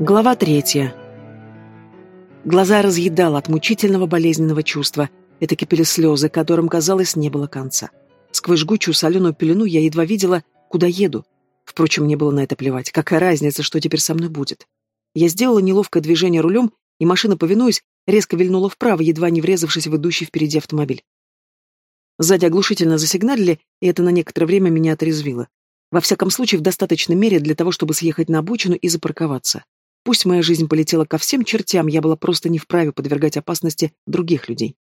Глава третья. Глаза разъедало от мучительного болезненного чувства. Это кипели слезы, которым, казалось, не было конца. Сквозь жгучую соленую пелену я едва видела, куда еду. Впрочем, мне было на это плевать. Какая разница, что теперь со мной будет? Я сделала неловкое движение рулем, и машина, повинуясь, резко вильнула вправо, едва не врезавшись в идущий впереди автомобиль. Сзади оглушительно засигналили, и это на некоторое время меня отрезвило. Во всяком случае, в достаточной мере для того, чтобы съехать на обочину и запарковаться. Пусть моя жизнь полетела ко всем чертям, я была просто не вправе подвергать опасности других людей.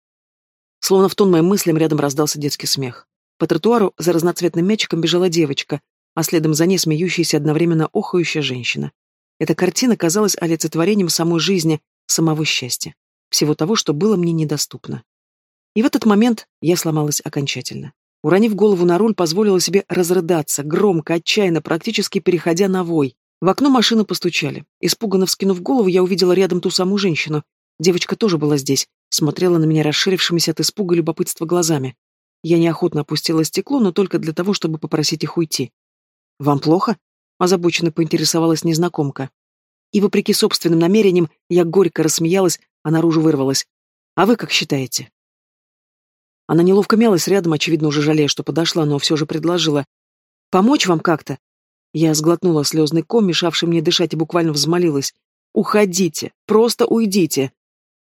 Словно в тон моим мыслям рядом раздался детский смех. По тротуару за разноцветным мячиком бежала девочка, а следом за ней смеющаяся одновременно охающая женщина. Эта картина казалась олицетворением самой жизни, самого счастья, всего того, что было мне недоступно. И в этот момент я сломалась окончательно. Уронив голову на руль, позволила себе разрыдаться, громко, отчаянно, практически переходя на вой. В окно машины постучали. Испуганно вскинув голову, я увидела рядом ту самую женщину. Девочка тоже была здесь, смотрела на меня расширившимися от испуга и любопытства глазами. Я неохотно опустила стекло, но только для того, чтобы попросить их уйти. «Вам плохо?» — озабоченно поинтересовалась незнакомка. И, вопреки собственным намерениям, я горько рассмеялась, а наружу вырвалась. «А вы как считаете?» Она неловко мялась рядом, очевидно, уже жалея, что подошла, но все же предложила. «Помочь вам как-то?» Я сглотнула слезный ком, мешавший мне дышать, и буквально взмолилась. «Уходите! Просто уйдите!»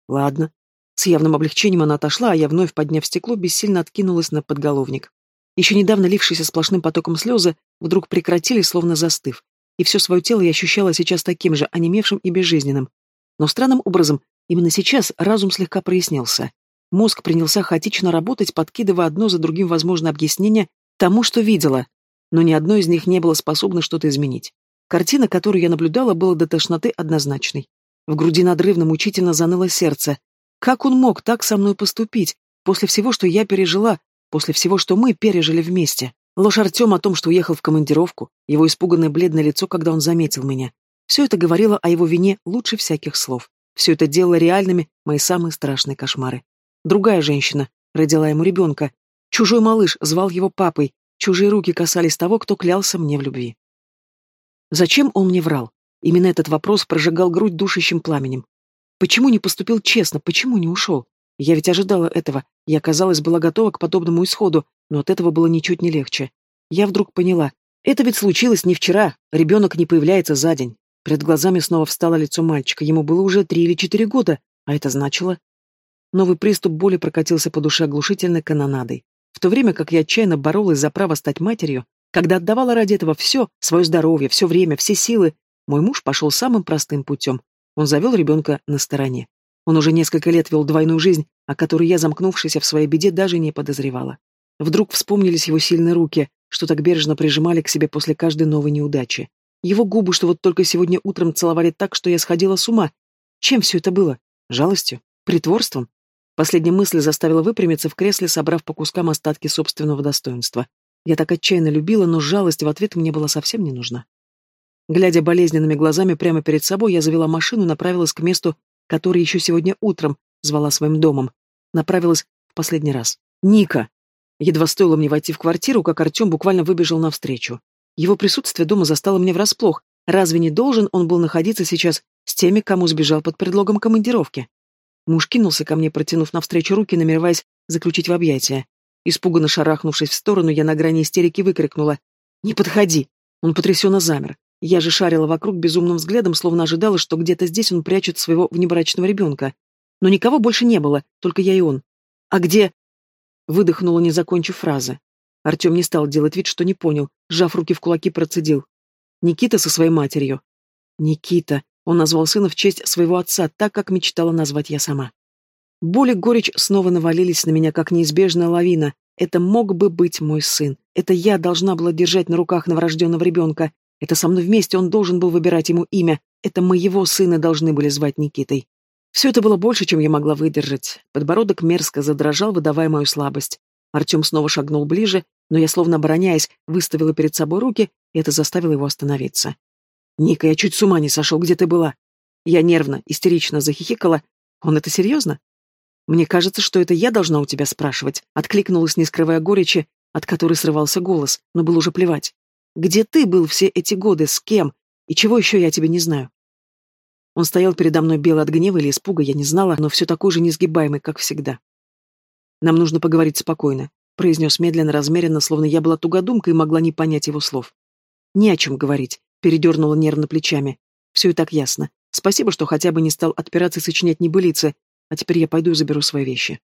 «Ладно». С явным облегчением она отошла, а я, вновь подняв стекло, бессильно откинулась на подголовник. Еще недавно лившиеся сплошным потоком слезы вдруг прекратились, словно застыв, и все свое тело я ощущала сейчас таким же, онемевшим и безжизненным. Но странным образом, именно сейчас разум слегка прояснился. Мозг принялся хаотично работать, подкидывая одно за другим возможное объяснение тому, что видела, но ни одно из них не было способно что-то изменить. Картина, которую я наблюдала, была до тошноты однозначной. В груди надрывно мучительно заныло сердце. Как он мог так со мной поступить, после всего, что я пережила, после всего, что мы пережили вместе? Ложь Артем о том, что уехал в командировку, его испуганное бледное лицо, когда он заметил меня. Все это говорило о его вине лучше всяких слов. Все это делало реальными мои самые страшные кошмары. Другая женщина родила ему ребенка. Чужой малыш звал его папой. Чужие руки касались того, кто клялся мне в любви. Зачем он мне врал? Именно этот вопрос прожигал грудь душащим пламенем. Почему не поступил честно? Почему не ушел? Я ведь ожидала этого. Я, казалось, была готова к подобному исходу, но от этого было ничуть не легче. Я вдруг поняла. Это ведь случилось не вчера. Ребенок не появляется за день. Перед глазами снова встало лицо мальчика. Ему было уже три или четыре года, а это значило... Новый приступ боли прокатился по душе оглушительной канонадой. В то время как я отчаянно боролась за право стать матерью, когда отдавала ради этого все, свое здоровье, все время, все силы, мой муж пошел самым простым путем. Он завел ребенка на стороне. Он уже несколько лет вел двойную жизнь, о которой я, замкнувшись в своей беде, даже не подозревала. Вдруг вспомнились его сильные руки, что так бережно прижимали к себе после каждой новой неудачи. Его губы, что вот только сегодня утром целовали так, что я сходила с ума. Чем все это было? Жалостью? Притворством? Последняя мысль заставила выпрямиться в кресле, собрав по кускам остатки собственного достоинства. Я так отчаянно любила, но жалость в ответ мне была совсем не нужна. Глядя болезненными глазами прямо перед собой, я завела машину и направилась к месту, которое еще сегодня утром звала своим домом. Направилась в последний раз. «Ника!» Едва стоило мне войти в квартиру, как Артем буквально выбежал навстречу. Его присутствие дома застало меня врасплох. Разве не должен он был находиться сейчас с теми, кому сбежал под предлогом командировки? Муж кинулся ко мне, протянув навстречу руки, намереваясь заключить в объятия. Испуганно шарахнувшись в сторону, я на грани истерики выкрикнула. «Не подходи!» Он потрясенно замер. Я же шарила вокруг безумным взглядом, словно ожидала, что где-то здесь он прячет своего внебрачного ребенка. Но никого больше не было, только я и он. «А где...» Выдохнула, не закончив фразы. Артем не стал делать вид, что не понял, сжав руки в кулаки, процедил. Никита со своей матерью. Никита. Он назвал сына в честь своего отца, так, как мечтала назвать я сама. Боль и горечь снова навалились на меня, как неизбежная лавина. Это мог бы быть мой сын. Это я должна была держать на руках новорожденного ребенка. Это со мной вместе он должен был выбирать ему имя. Это моего сына должны были звать Никитой. Все это было больше, чем я могла выдержать. Подбородок мерзко задрожал, выдавая мою слабость. Артем снова шагнул ближе, но я, словно обороняясь, выставила перед собой руки, и это заставило его остановиться. «Ника, я чуть с ума не сошел, где ты была?» Я нервно, истерично захихикала. «Он это серьезно?» «Мне кажется, что это я должна у тебя спрашивать», откликнулась, не скрывая горечи, от которой срывался голос, но было уже плевать. «Где ты был все эти годы, с кем? И чего еще я тебе не знаю?» Он стоял передо мной белый от гнева или испуга, я не знала, но все такой же несгибаемый, как всегда. «Нам нужно поговорить спокойно», — произнес медленно, размеренно, словно я была тугодумкой и могла не понять его слов. «Не о чем говорить», — передернула нервно плечами. «Все и так ясно. Спасибо, что хотя бы не стал отпираться и сочинять небылицы, а теперь я пойду и заберу свои вещи».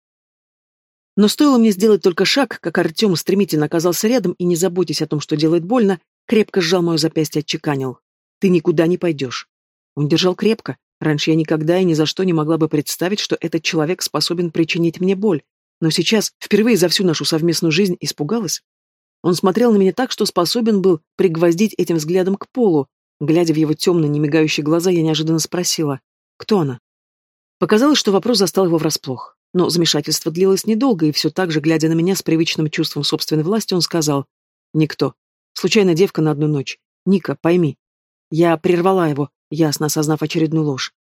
Но стоило мне сделать только шаг, как Артем стремительно оказался рядом и, не заботясь о том, что делает больно, крепко сжал мое запястье и отчеканил. «Ты никуда не пойдешь». Он держал крепко. Раньше я никогда и ни за что не могла бы представить, что этот человек способен причинить мне боль. Но сейчас, впервые за всю нашу совместную жизнь, испугалась. Он смотрел на меня так, что способен был пригвоздить этим взглядом к полу. Глядя в его темные, немигающие глаза, я неожиданно спросила, кто она? Показалось, что вопрос застал его врасплох. Но замешательство длилось недолго, и все так же, глядя на меня с привычным чувством собственной власти, он сказал «Никто. Случайная девка на одну ночь. Ника, пойми». Я прервала его, ясно осознав очередную ложь.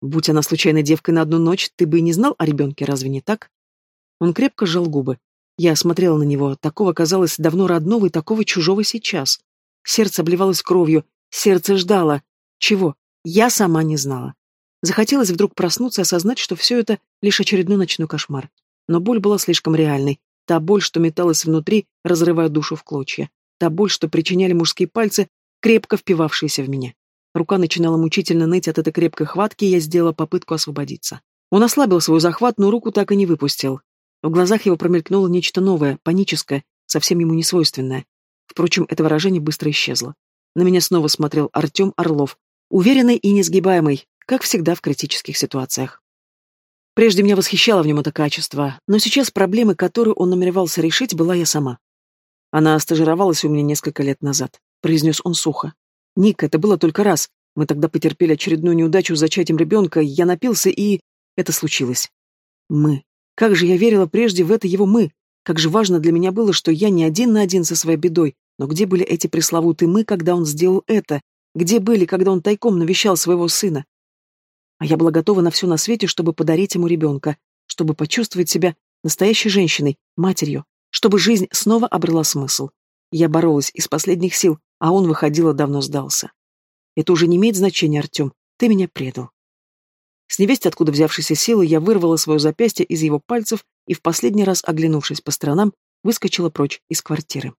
«Будь она случайной девкой на одну ночь, ты бы и не знал о ребенке, разве не так?» Он крепко сжал губы. Я смотрела на него, такого казалось давно родного и такого чужого сейчас. Сердце обливалось кровью, сердце ждало. Чего? Я сама не знала. Захотелось вдруг проснуться и осознать, что все это лишь очередной ночной кошмар. Но боль была слишком реальной. Та боль, что металась внутри, разрывая душу в клочья. Та боль, что причиняли мужские пальцы, крепко впивавшиеся в меня. Рука начинала мучительно ныть от этой крепкой хватки, и я сделала попытку освободиться. Он ослабил свой захват, но руку так и не выпустил. В глазах его промелькнуло нечто новое, паническое, совсем ему несвойственное. Впрочем, это выражение быстро исчезло. На меня снова смотрел Артем Орлов, уверенный и несгибаемый, как всегда в критических ситуациях. Прежде меня восхищало в нем это качество, но сейчас проблемы, которые он намеревался решить, была я сама. Она стажировалась у меня несколько лет назад, произнес он сухо. Ник, это было только раз. Мы тогда потерпели очередную неудачу с зачатием ребенка, я напился и... Это случилось. Мы. Как же я верила прежде в это его «мы». Как же важно для меня было, что я не один на один со своей бедой, но где были эти пресловутые «мы», когда он сделал это? Где были, когда он тайком навещал своего сына? А я была готова на все на свете, чтобы подарить ему ребенка, чтобы почувствовать себя настоящей женщиной, матерью, чтобы жизнь снова обрела смысл. Я боролась из последних сил, а он выходил и давно сдался. Это уже не имеет значения, Артем. Ты меня предал. С невесть откуда взявшейся силы я вырвала свое запястье из его пальцев и в последний раз, оглянувшись по сторонам, выскочила прочь из квартиры.